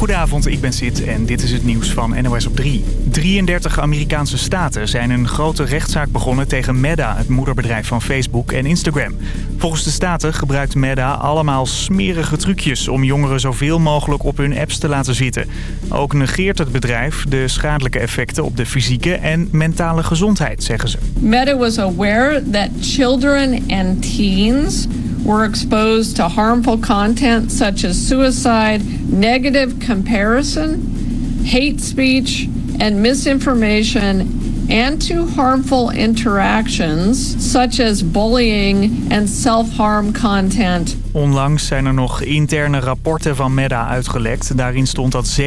Goedenavond, ik ben Sid en dit is het nieuws van NOS op 3. 33 Amerikaanse staten zijn een grote rechtszaak begonnen tegen Meta, het moederbedrijf van Facebook en Instagram. Volgens de staten gebruikt Meta allemaal smerige trucjes om jongeren zoveel mogelijk op hun apps te laten zitten. Ook negeert het bedrijf de schadelijke effecten op de fysieke en mentale gezondheid, zeggen ze. Meta was aware that children and teens were exposed to harmful content such as suicide, negative comparison, hate speech, and misinformation and to harmful interactions such as bullying and self-harm content. Onlangs zijn er nog interne rapporten van Meta uitgelekt. Daarin stond dat 17%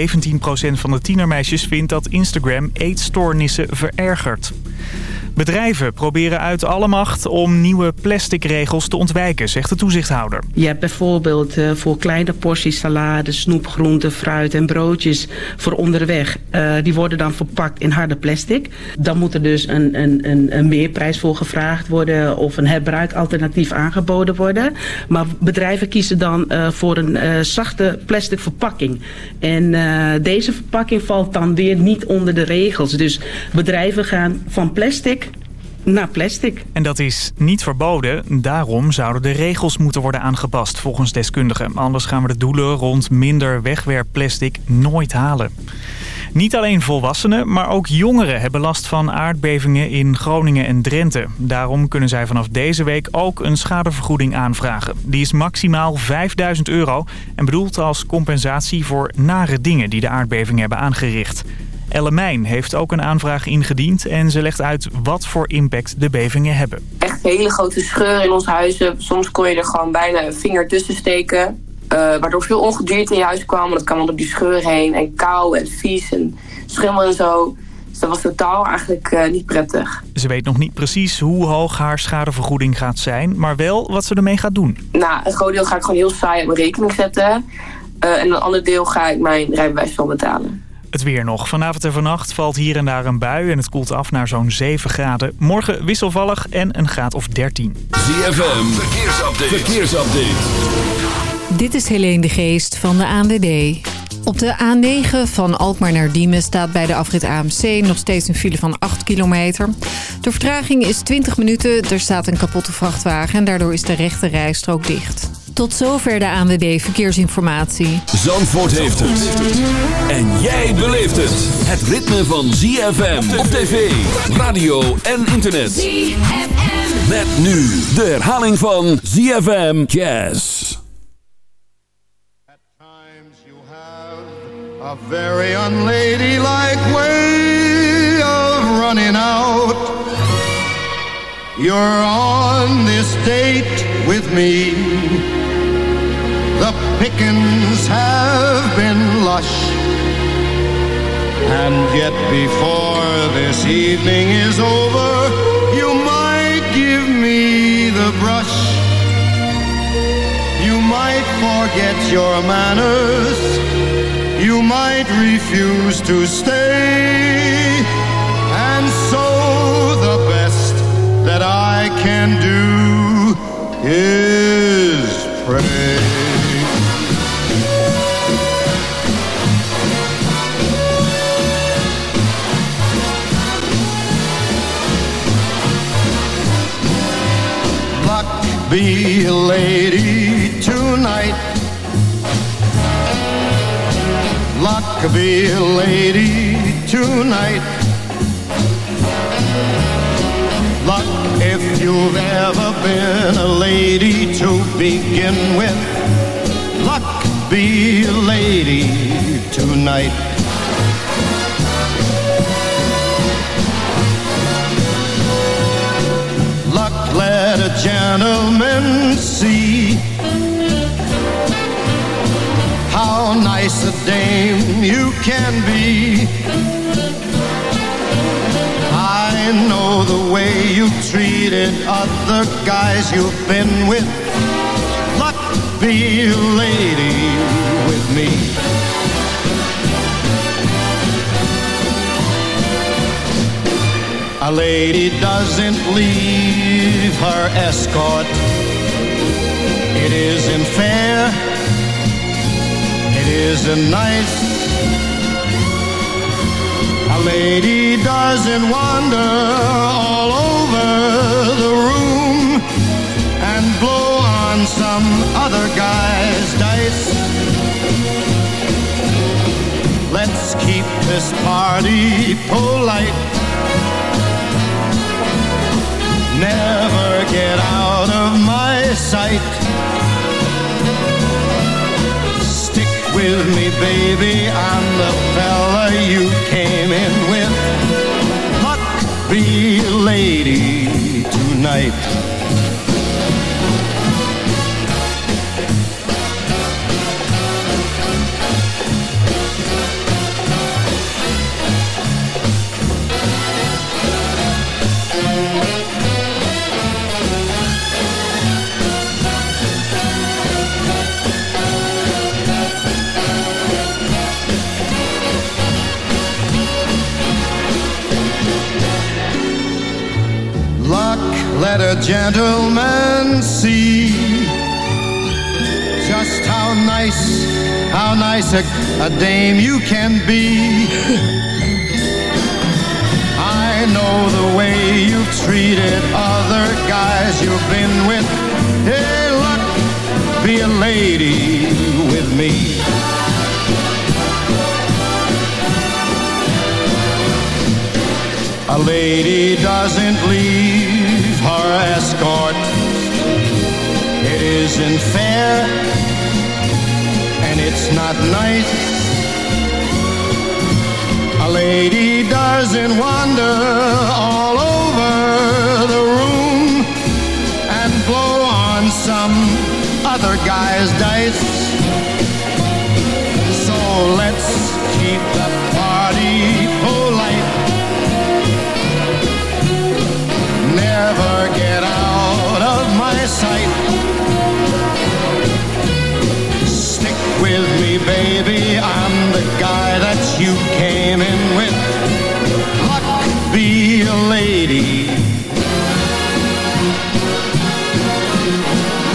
van de tienermeisjes vindt dat Instagram eetstoornissen verergert. Bedrijven proberen uit alle macht om nieuwe plastic regels te ontwijken, zegt de toezichthouder. Je hebt bijvoorbeeld uh, voor kleine porties salade, snoep, groente, fruit en broodjes voor onderweg. Uh, die worden dan verpakt in harde plastic. Dan moet er dus een, een, een, meerprijs voor gevraagd worden of een herbruikalternatief aangeboden worden. Maar bedrijven kiezen dan uh, voor een zachte plastic verpakking. En deze verpakking valt dan weer niet onder de regels. Dus bedrijven gaan van plastic naar plastic. En dat is niet verboden. Daarom zouden de regels moeten worden aangepast volgens deskundigen. Anders gaan we de doelen rond minder wegwerpplastic nooit halen. Niet alleen volwassenen, maar ook jongeren hebben last van aardbevingen in Groningen en Drenthe. Daarom kunnen zij vanaf deze week ook een schadevergoeding aanvragen. Die is maximaal 5000 euro en bedoeld als compensatie voor nare dingen die de aardbeving hebben aangericht. Ellemijn heeft ook een aanvraag ingediend en ze legt uit wat voor impact de bevingen hebben. Echt hele grote scheuren in ons huizen. Soms kon je er gewoon bijna een vinger tussen steken. Uh, waardoor veel ongedierte in je huis kwam. Dat kwam dan op die scheur heen. En kou en vies en schimmel en zo. Dus dat was totaal eigenlijk uh, niet prettig. Ze weet nog niet precies hoe hoog haar schadevergoeding gaat zijn. Maar wel wat ze ermee gaat doen. Nou, een groot deel ga ik gewoon heel saai op mijn rekening zetten. Uh, en een ander deel ga ik mijn rijbewijs van betalen. Het weer nog. Vanavond en vannacht valt hier en daar een bui en het koelt af naar zo'n 7 graden. Morgen wisselvallig en een graad of 13. ZFM, verkeersupdate. verkeersupdate. Dit is Helene de Geest van de ANWB. Op de A9 van Alkmaar naar Diemen staat bij de afrit AMC nog steeds een file van 8 kilometer. De vertraging is 20 minuten, er staat een kapotte vrachtwagen en daardoor is de rechte rijstrook dicht. Tot zover de ANWB Verkeersinformatie. Zandvoort heeft het. En jij beleeft het. Het ritme van ZFM op tv, radio en internet. ZFM. Met nu de herhaling van ZFM Jazz. At times you have a very unladylike way of running out. You're on this date with me. The pickings have been lush. And yet before this evening is over, you might give me the brush. You might forget your manners. You might refuse to stay. And so the best that I can do is pray. Be a lady tonight. Luck be a lady tonight. Luck if you've ever been a lady to begin with. Luck be a lady tonight. Gentleman see how nice a dame you can be. I know the way you treated other guys you've been with. Luck be a lady with me. A lady doesn't leave her escort. It isn't fair. It isn't nice. A lady doesn't wander all over the room and blow on some other guy's dice. Let's keep this party polite. Never get out of my sight. Stick with me, baby. I'm the fella you came in with. Luck be lady tonight. Gentleman see just how nice, how nice a, a dame you can be. I know the way you've treated other guys you've been with. Hey, luck, be a lady with me. A lady doesn't leave her escort. It isn't fair, and it's not nice. A lady doesn't wander all over the room and blow on some other guy's dice. So let's baby. I'm the guy that you came in with. Luck be a lady.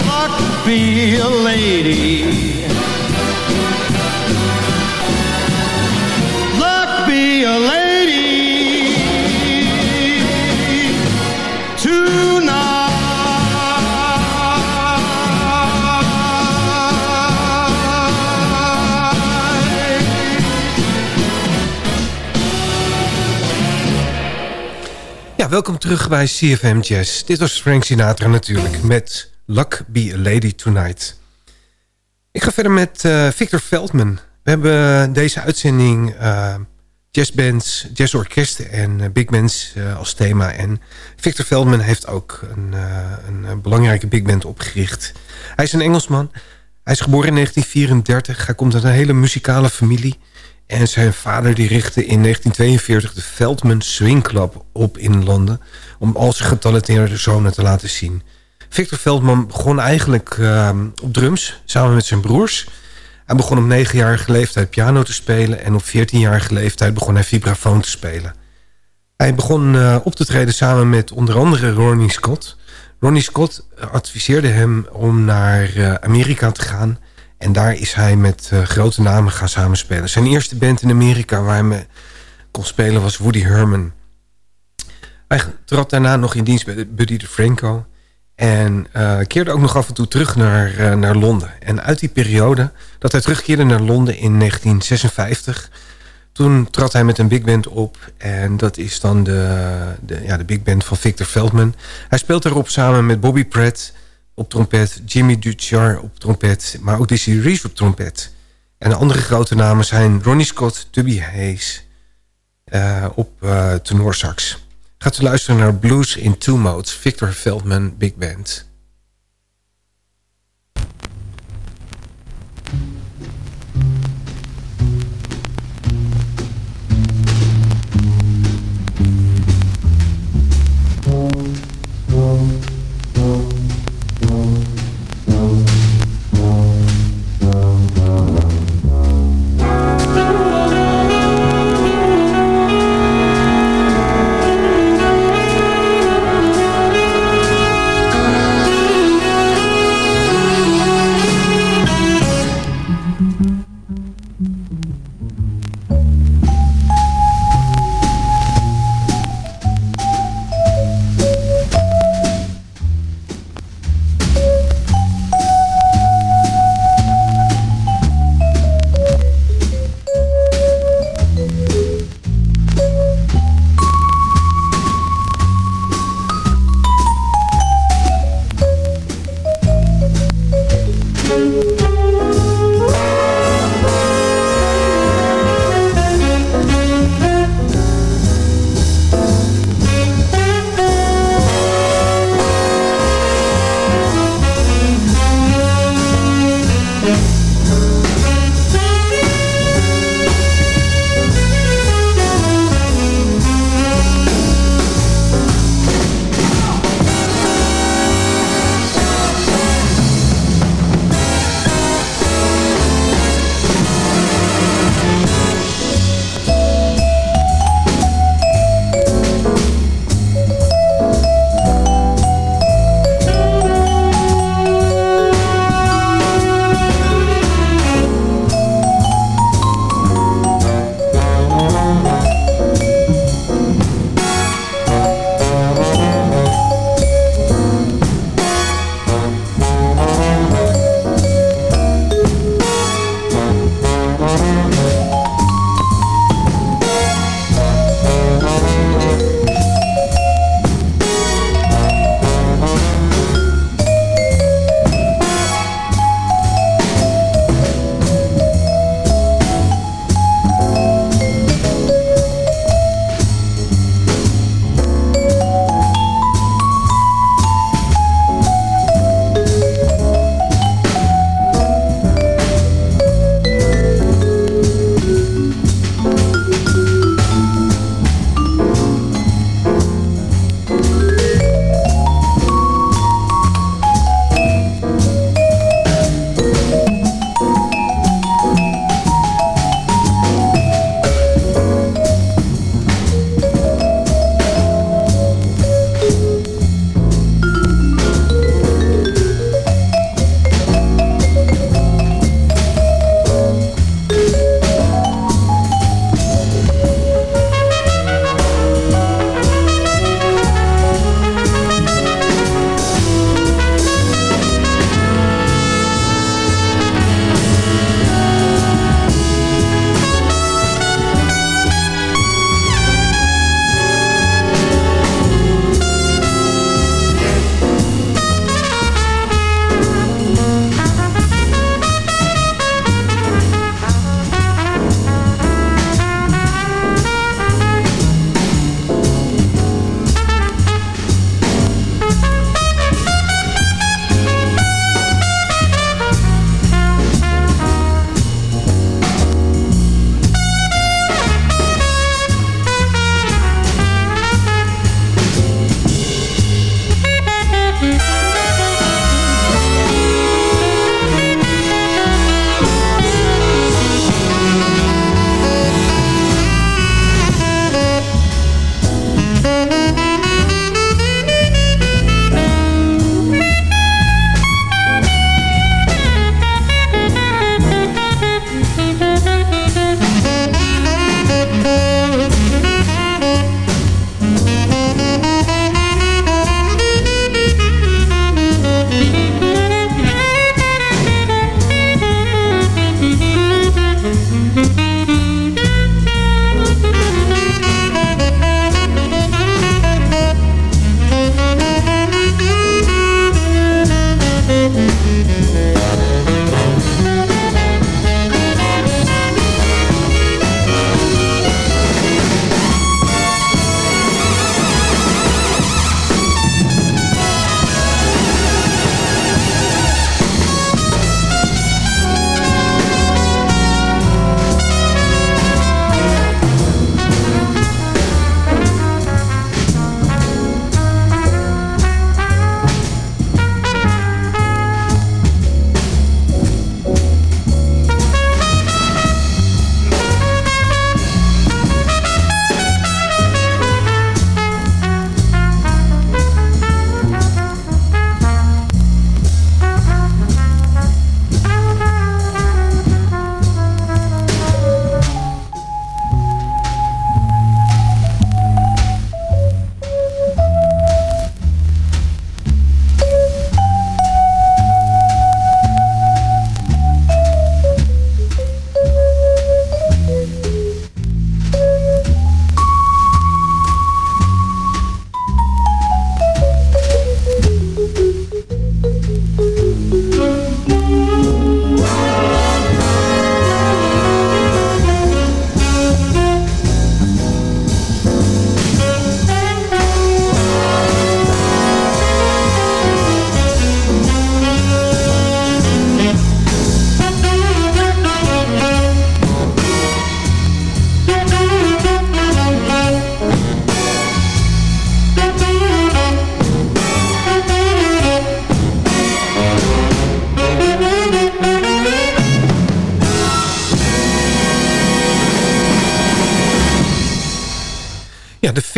Luck be a lady. Welkom terug bij CFM Jazz. Dit was Frank Sinatra natuurlijk met Luck Be a Lady Tonight. Ik ga verder met eh, Victor Veldman. We hebben deze uitzending uh, jazzbands, jazzorkesten en uh, big bands als thema. En Victor Veldman heeft ook een, een belangrijke big band opgericht. Hij is een Engelsman. Hij is geboren in 1934. Hij komt uit een hele muzikale familie. En zijn vader die richtte in 1942 de Veldman Swing Club op in Londen... om al zijn getalenteerde zonen te laten zien. Victor Veldman begon eigenlijk uh, op drums, samen met zijn broers. Hij begon op 9-jarige leeftijd piano te spelen... en op 14-jarige leeftijd begon hij vibrafoon te spelen. Hij begon uh, op te treden samen met onder andere Ronnie Scott. Ronnie Scott adviseerde hem om naar uh, Amerika te gaan... En daar is hij met uh, grote namen gaan samenspelen. Zijn eerste band in Amerika waar hij me kon spelen was Woody Herman. Hij trad daarna nog in dienst bij Buddy DeFranco. En uh, keerde ook nog af en toe terug naar, uh, naar Londen. En uit die periode dat hij terugkeerde naar Londen in 1956... toen trad hij met een big band op. En dat is dan de, de, ja, de big band van Victor Veldman. Hij speelt daarop samen met Bobby Pratt op trompet, Jimmy Duchar op trompet, maar ook Dizzy Reese op trompet. En de andere grote namen zijn Ronnie Scott, Tubby Hayes uh, op uh, tenorsax. Gaat u luisteren naar Blues in Two Modes, Victor Veldman Big Band.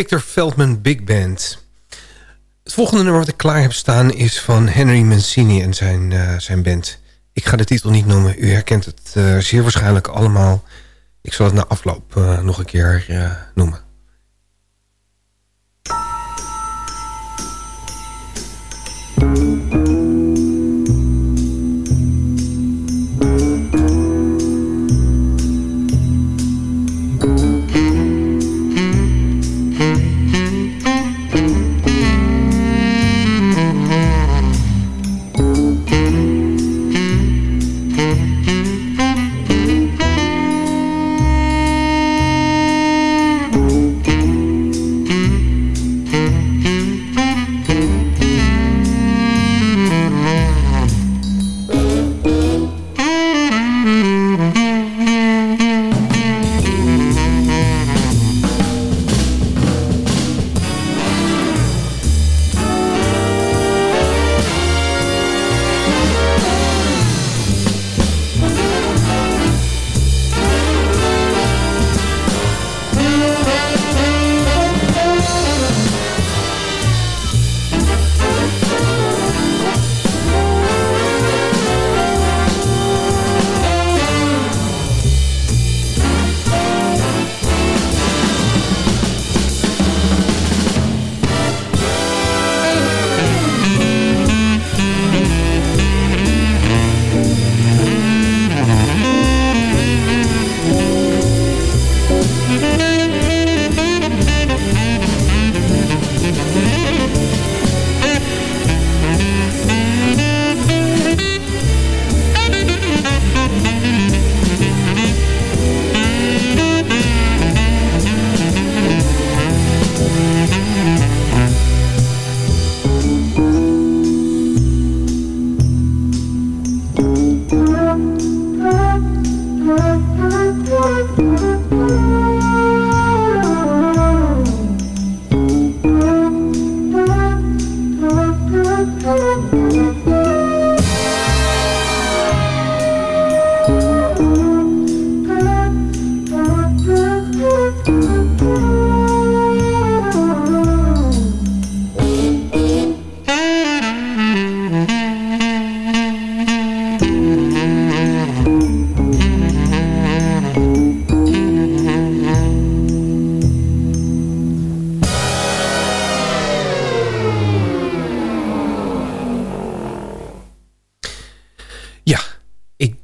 Victor Veldman Big Band. Het volgende nummer wat ik klaar heb staan is van Henry Mancini en zijn, uh, zijn band. Ik ga de titel niet noemen, u herkent het uh, zeer waarschijnlijk allemaal. Ik zal het na afloop uh, nog een keer noemen.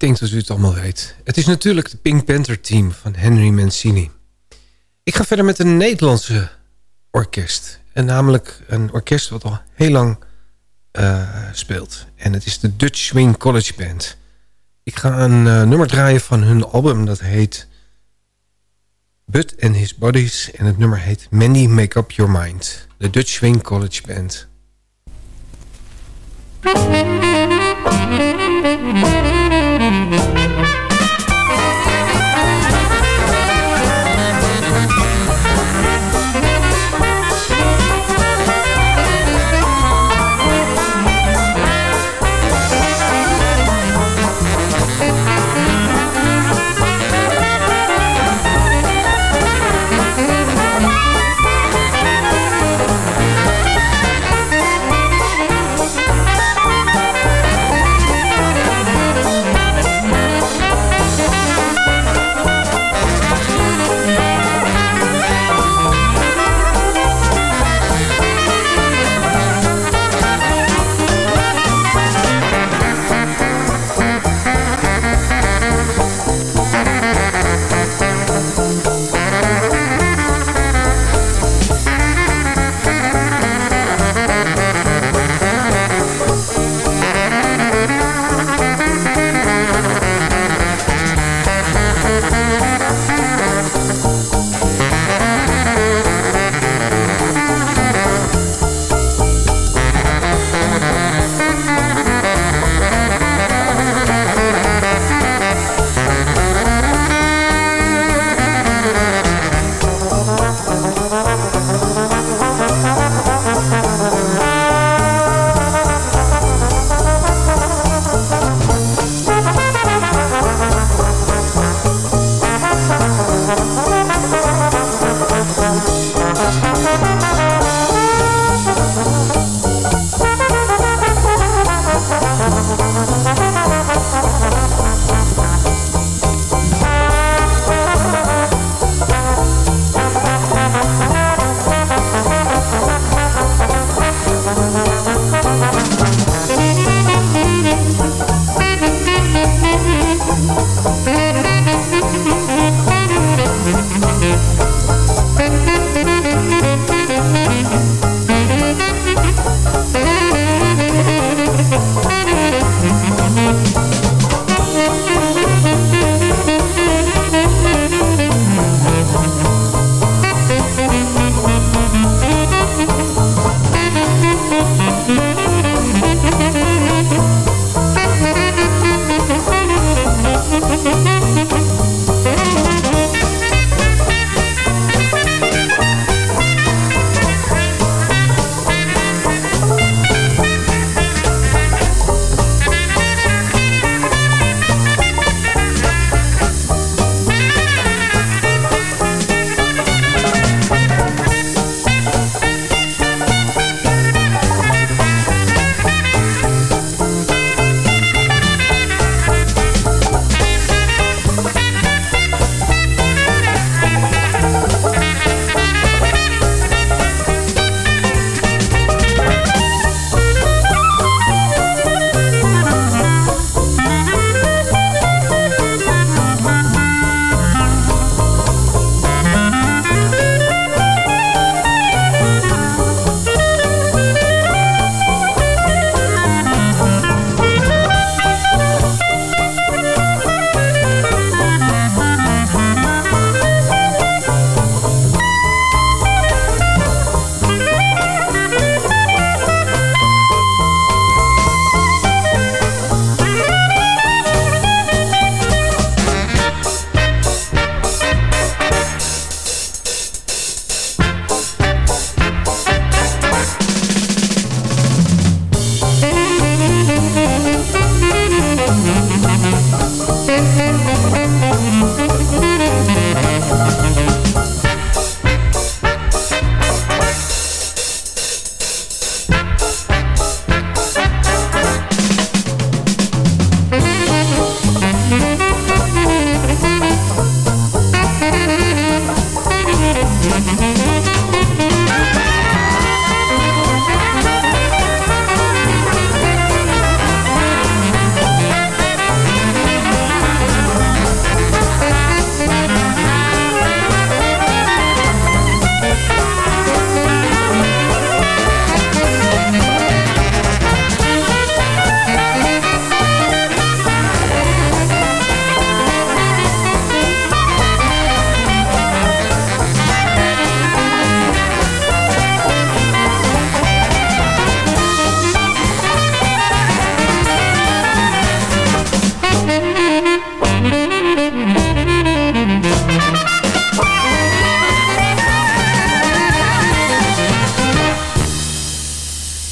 Band, als u het allemaal weet. Het is natuurlijk de Pink Panther Team van Henry Mancini. Ik ga verder met een Nederlandse orkest. En namelijk een orkest wat al heel lang uh, speelt. En het is de Dutch Swing College Band. Ik ga een uh, nummer draaien van hun album. Dat heet Bud and His Bodies. En het nummer heet Mandy Make Up Your Mind. De Dutch Swing College Band.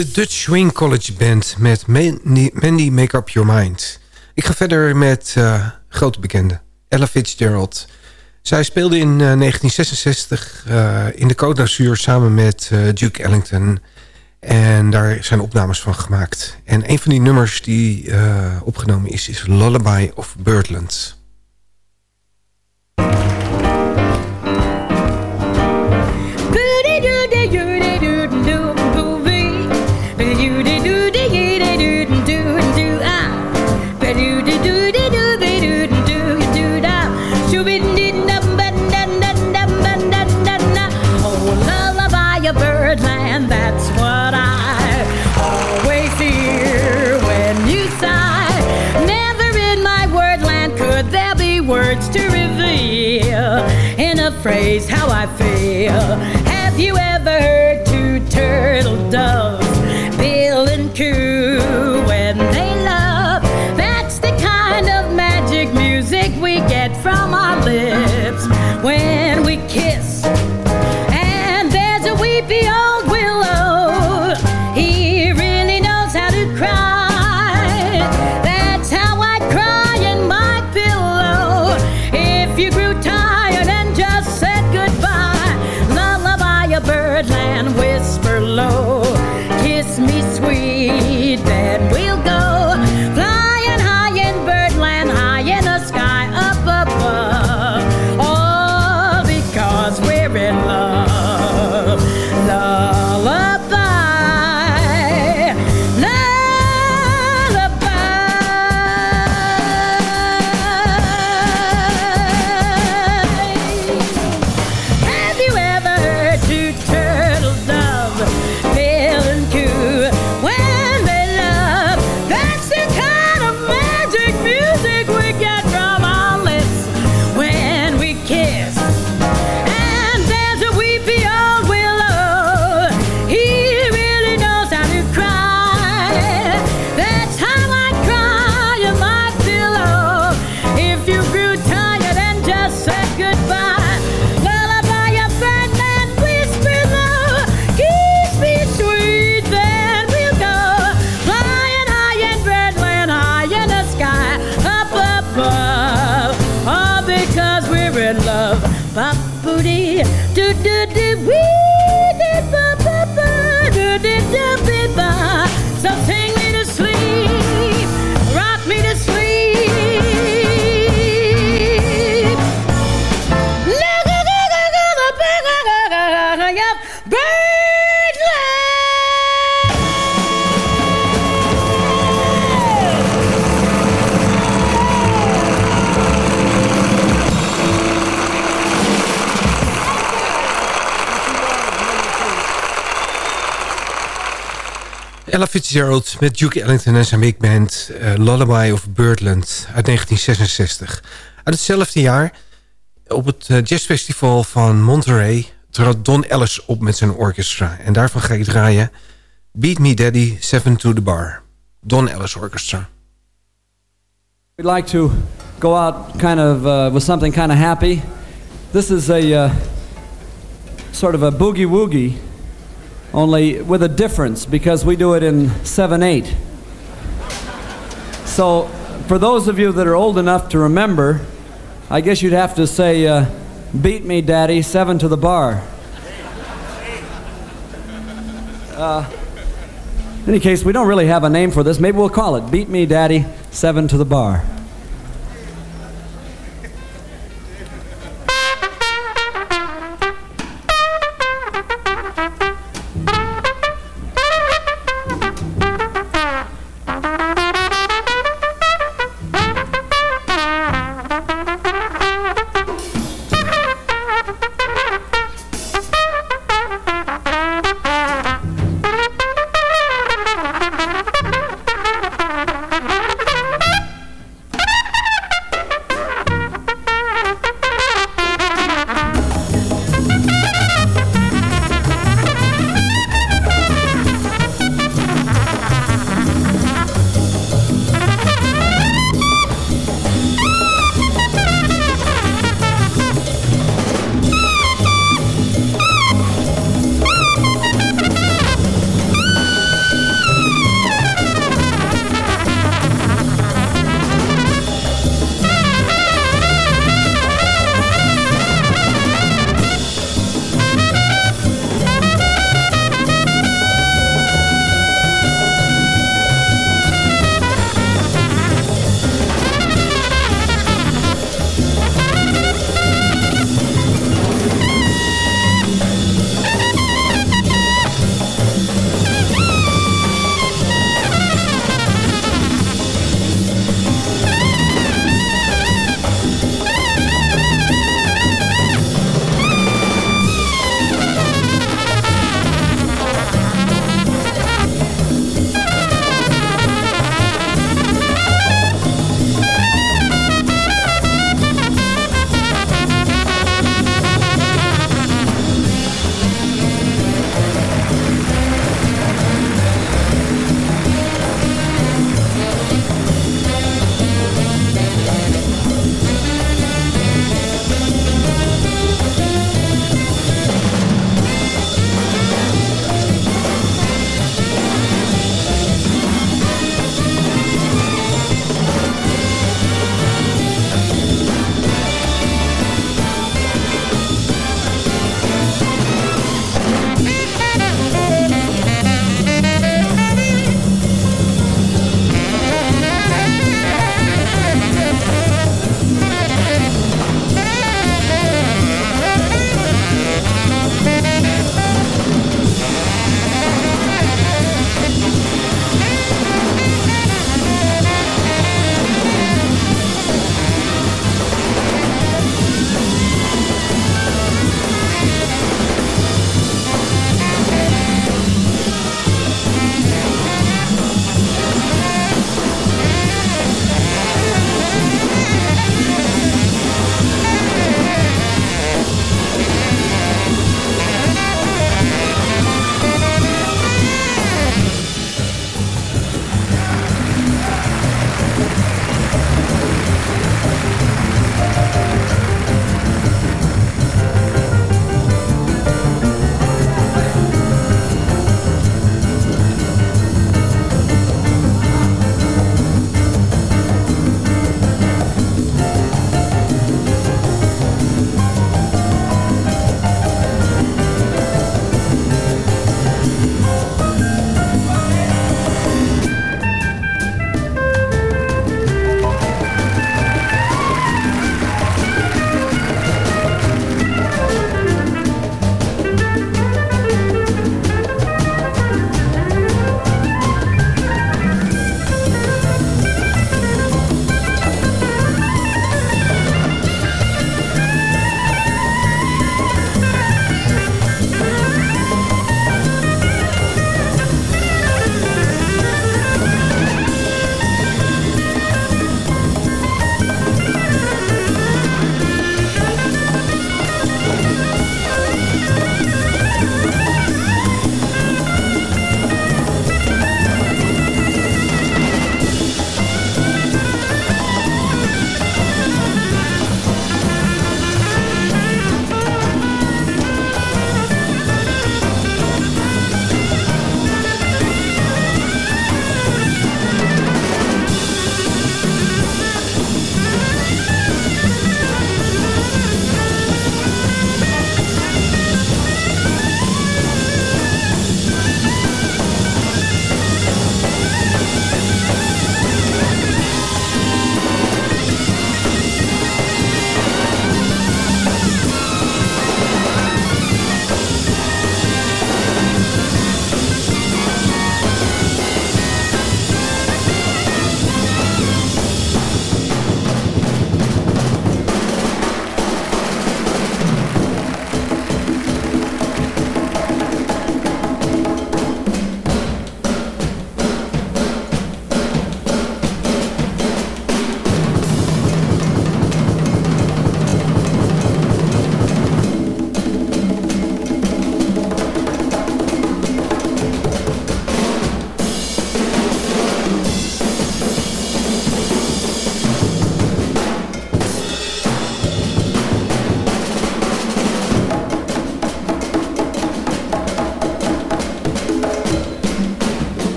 de Dutch Swing College Band met Mandy, Make Up Your Mind. Ik ga verder met uh, grote bekende Ella Fitzgerald. Zij speelde in uh, 1966 uh, in de Côte d'Azur samen met Duke Ellington. En daar zijn opnames van gemaakt. En een van die nummers die opgenomen is, is Lullaby of Birdland. Phrase how I feel. Ella Fitzgerald met Duke Ellington en zijn big band eh, Lullaby of Birdland uit 1966. Uit hetzelfde jaar op het eh, jazzfestival van Monterey trad Don Ellis op met zijn orchestra. En daarvan ga ik draaien Beat Me Daddy, Seven to the Bar. Don Ellis Orchestra. We'd like to go out kind of uh, with something kind of happy. This is a uh, sort of a boogie woogie, only with a difference because we do it in 7 8. So, for those of you that are old enough to remember, I guess you'd have to say, uh, Beat me, Daddy, seven to the bar. Uh, in any case, we don't really have a name for this. Maybe we'll call it Beat Me, Daddy, seven to the bar.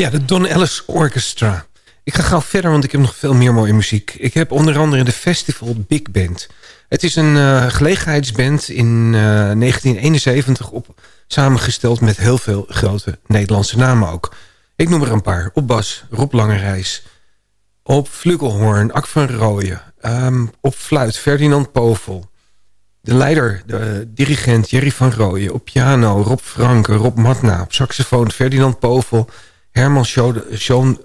Ja, de Don Ellis Orchestra. Ik ga gauw verder, want ik heb nog veel meer mooie muziek. Ik heb onder andere de Festival Big Band. Het is een uh, gelegenheidsband in uh, 1971 op, samengesteld met heel veel grote Nederlandse namen ook. Ik noem er een paar. Op bas Rob Langerijs. Op flugelhoorn Ak van Rooyen. Um, op fluit Ferdinand Povel. De leider, de dirigent Jerry van Rooyen. Op piano Rob Franke, Rob Matna. Op saxofoon Ferdinand Povel. Herman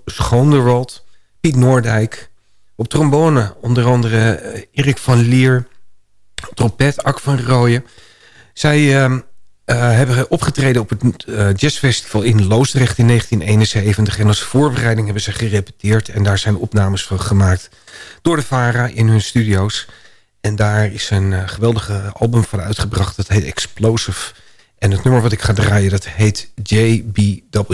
Schoonderwald. Piet Noordijk. Op trombone onder andere uh, Erik van Lier. Trompet Ak van Rooyen. Zij... Uh, uh, hebben opgetreden op het uh, jazzfestival in Loosdrecht in 1971. En als voorbereiding hebben ze gerepeteerd. En daar zijn opnames van gemaakt door de VARA in hun studio's. En daar is een geweldige album van uitgebracht. Dat heet Explosive. En het nummer wat ik ga draaien, dat heet JBW.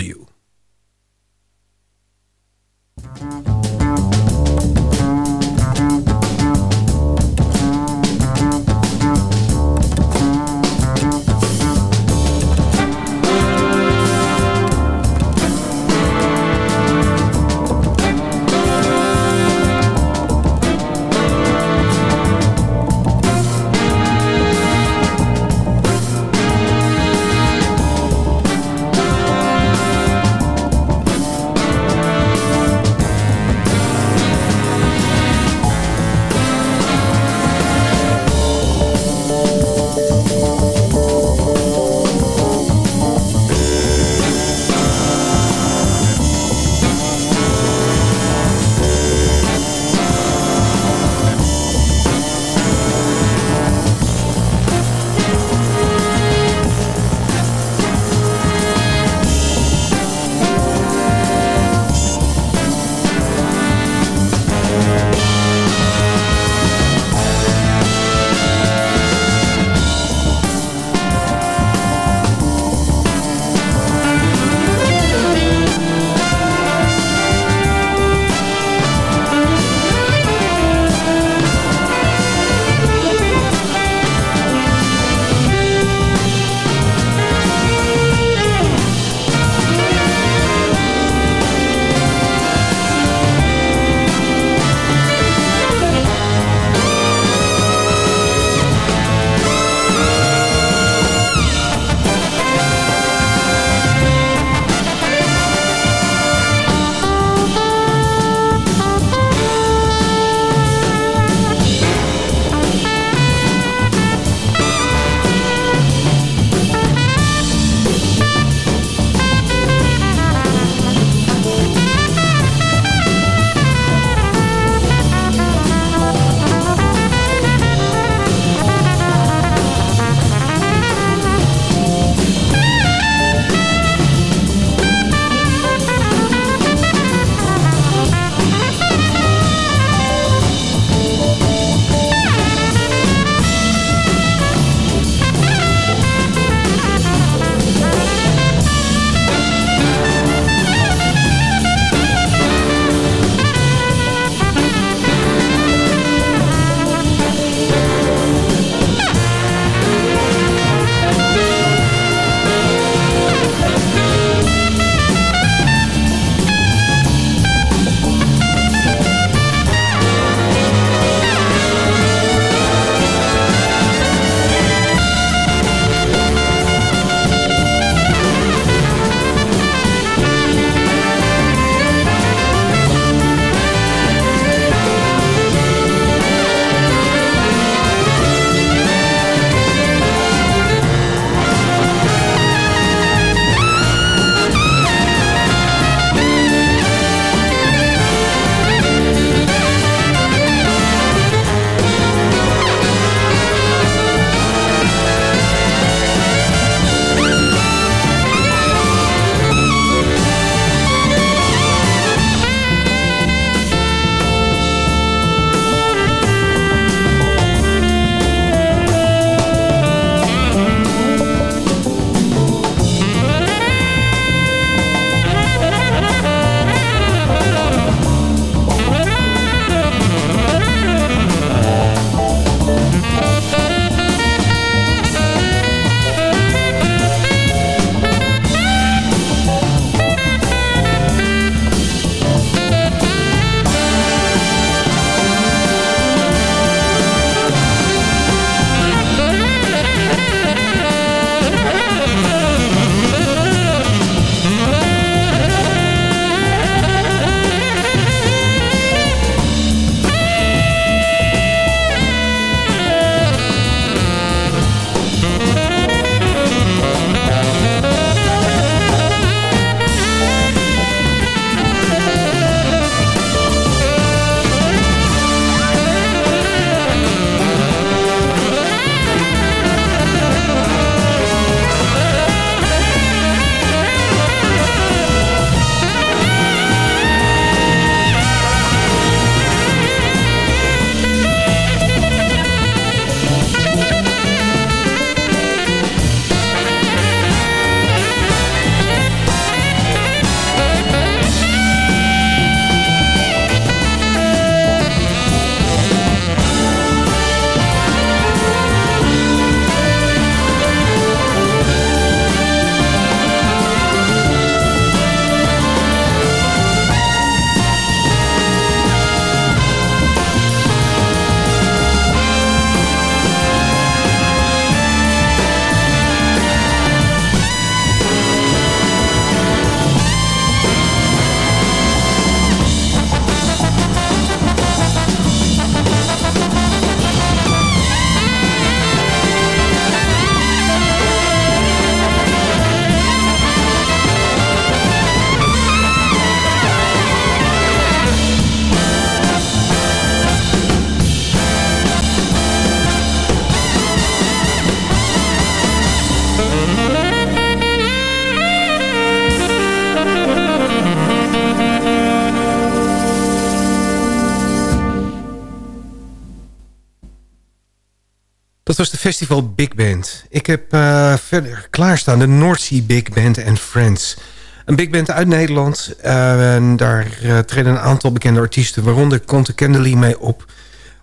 Was de festival Big Band. Ik heb eh, verder klaarstaan de North Sea Big Band and Friends. Een big band uit Nederland. Eh, en daar eh, treden een aantal bekende artiesten... waaronder Conte Kendley mee op.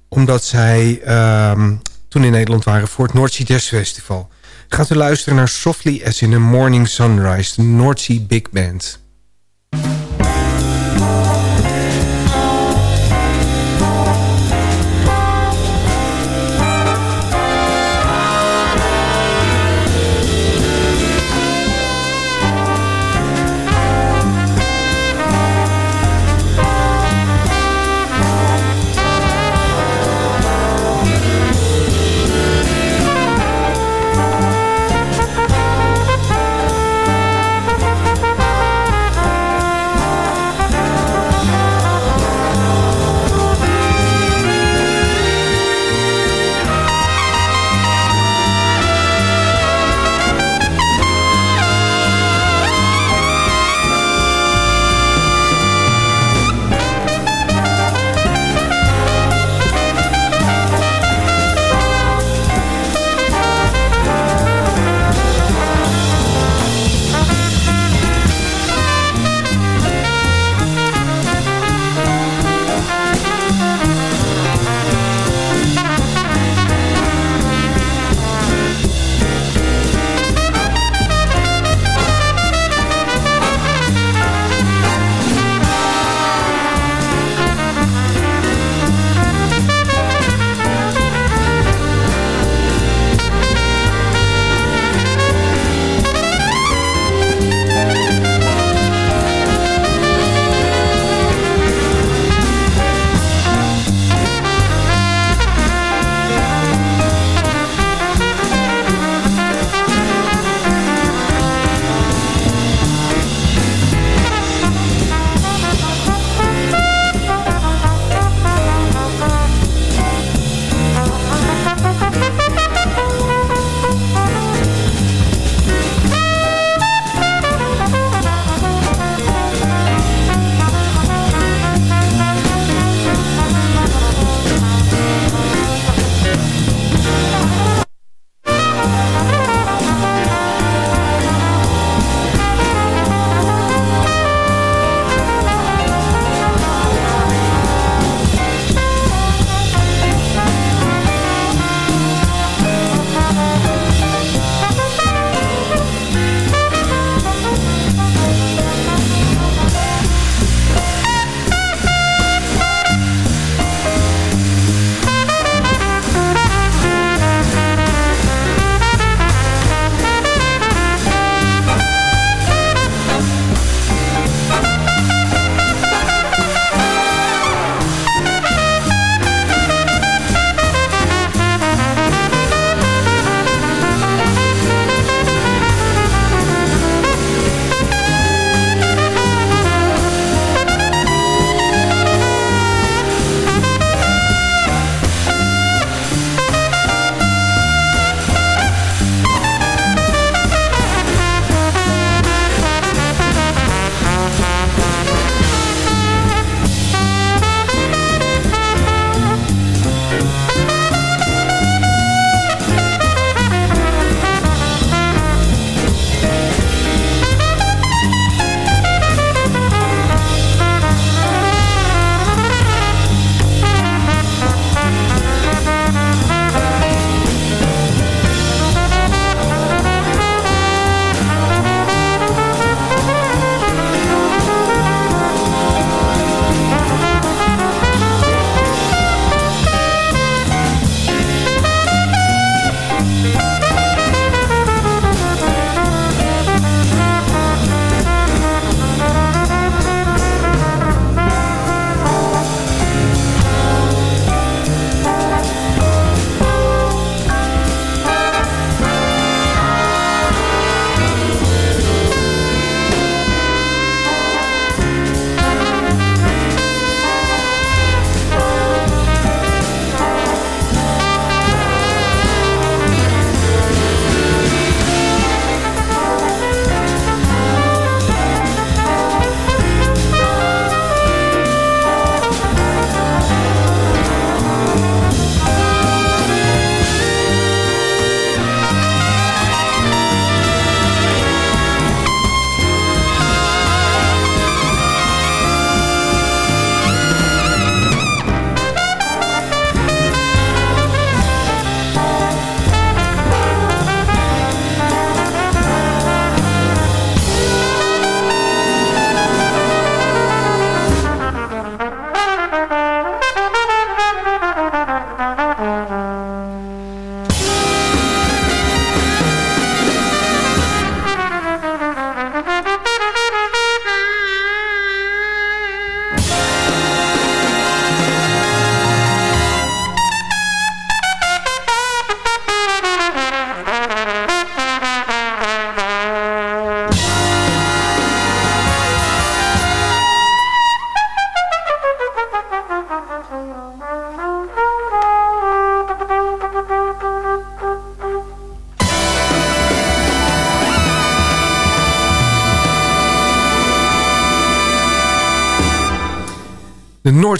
Omdat zij ehm, toen in Nederland waren voor het North Sea Jazz Festival. Gaat u luisteren naar Softly as in a Morning Sunrise. De North Sea Big Band.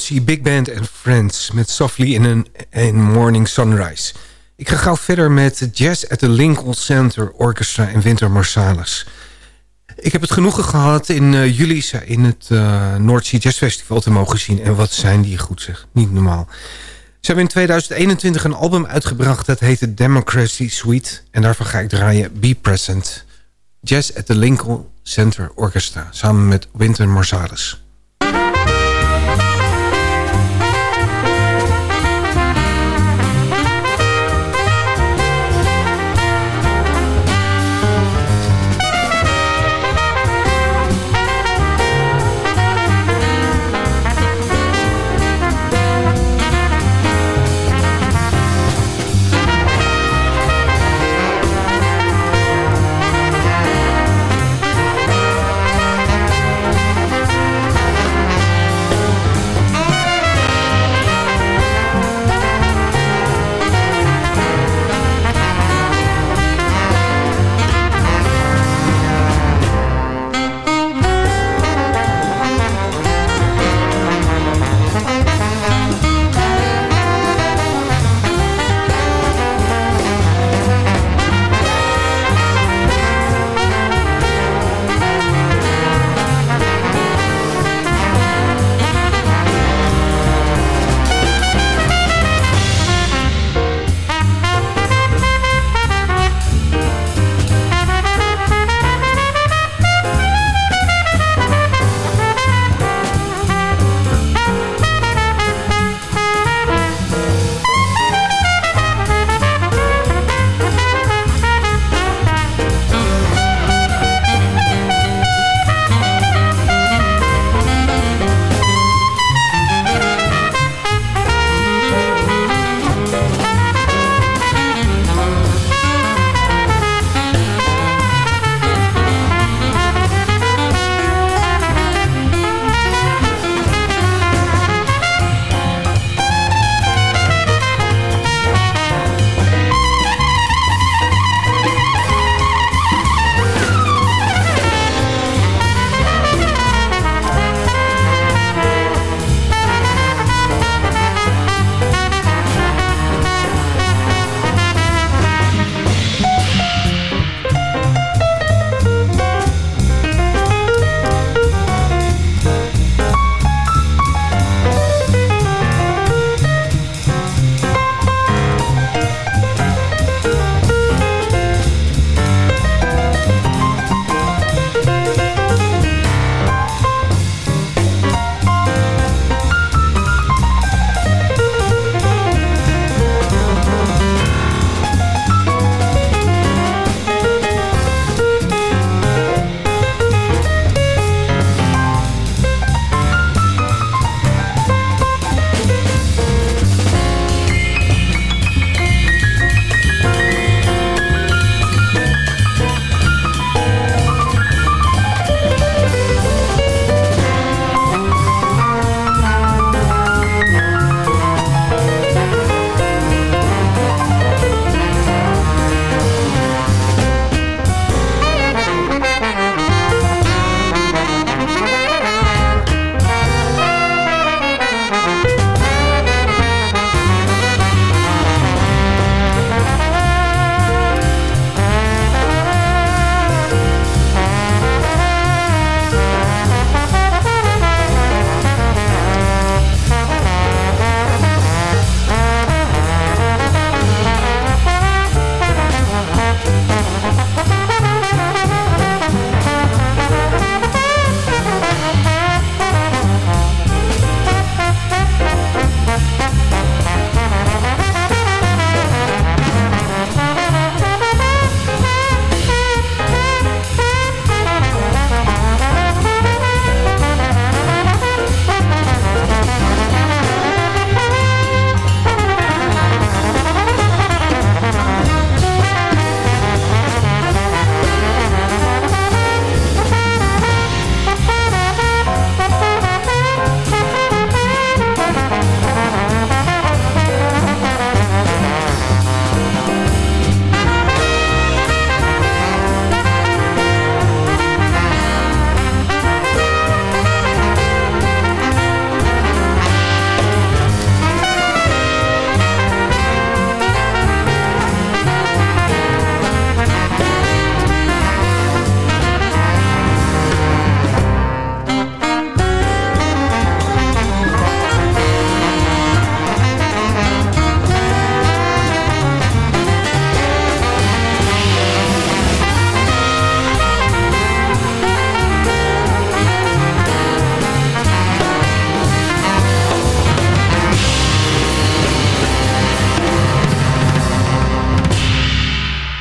Big Band and Friends met Softly in an, in Morning Sunrise. Ik ga gauw verder met Jazz at the Lincoln Center Orchestra en Winter Marsalis. Ik heb het genoegen gehad in uh, juli in het uh, Sea Jazz Festival te mogen zien. En wat zijn die goed zeg, niet normaal. Ze hebben in 2021 een album uitgebracht dat heette Democracy Suite. En daarvan ga ik draaien Be Present. Jazz at the Lincoln Center Orchestra samen met Winter Marsalis.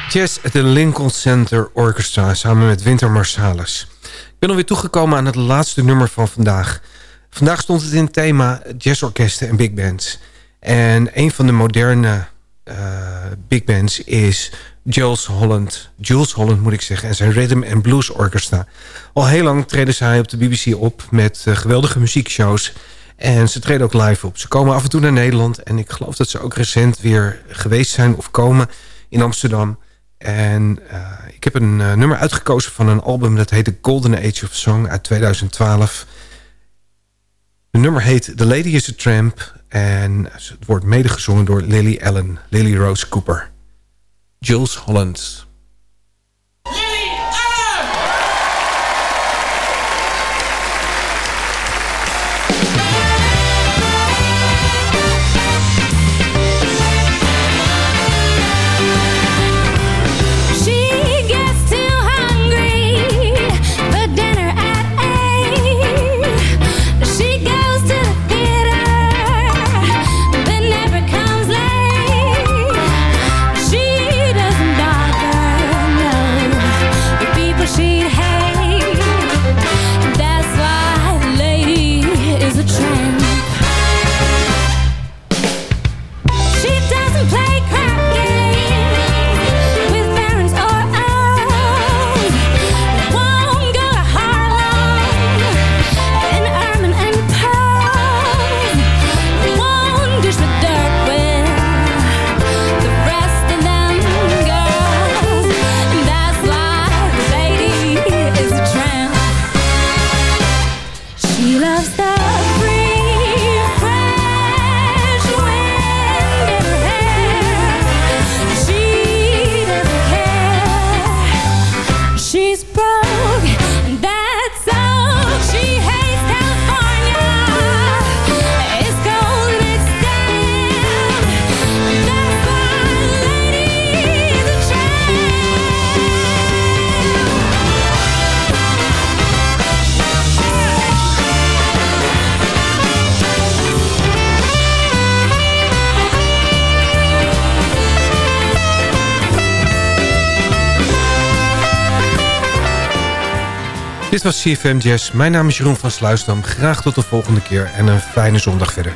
Jazz at the Lincoln Center Orchestra samen met Winter Marsalis. Ik ben alweer toegekomen aan het laatste nummer van vandaag. Vandaag stond het in het thema jazzorkesten en big bands. En een van de moderne uh, big bands is Jules Holland. Jules Holland moet ik zeggen. En zijn Rhythm and Blues Orchestra. Al heel lang treden zij op de BBC op met uh, geweldige muziekshows. En ze treden ook live op. Ze komen af en toe naar Nederland. En ik geloof dat ze ook recent weer geweest zijn of komen in Amsterdam. En uh, ik heb een uh, nummer uitgekozen van een album dat heet The Golden Age of Song uit 2012. Het nummer heet The Lady is a Tramp en het wordt mede gezongen door Lily Allen, Lily Rose Cooper. Jules Holland. Dit was CFM Jazz. Mijn naam is Jeroen van Sluisdam. Graag tot de volgende keer en een fijne zondag verder.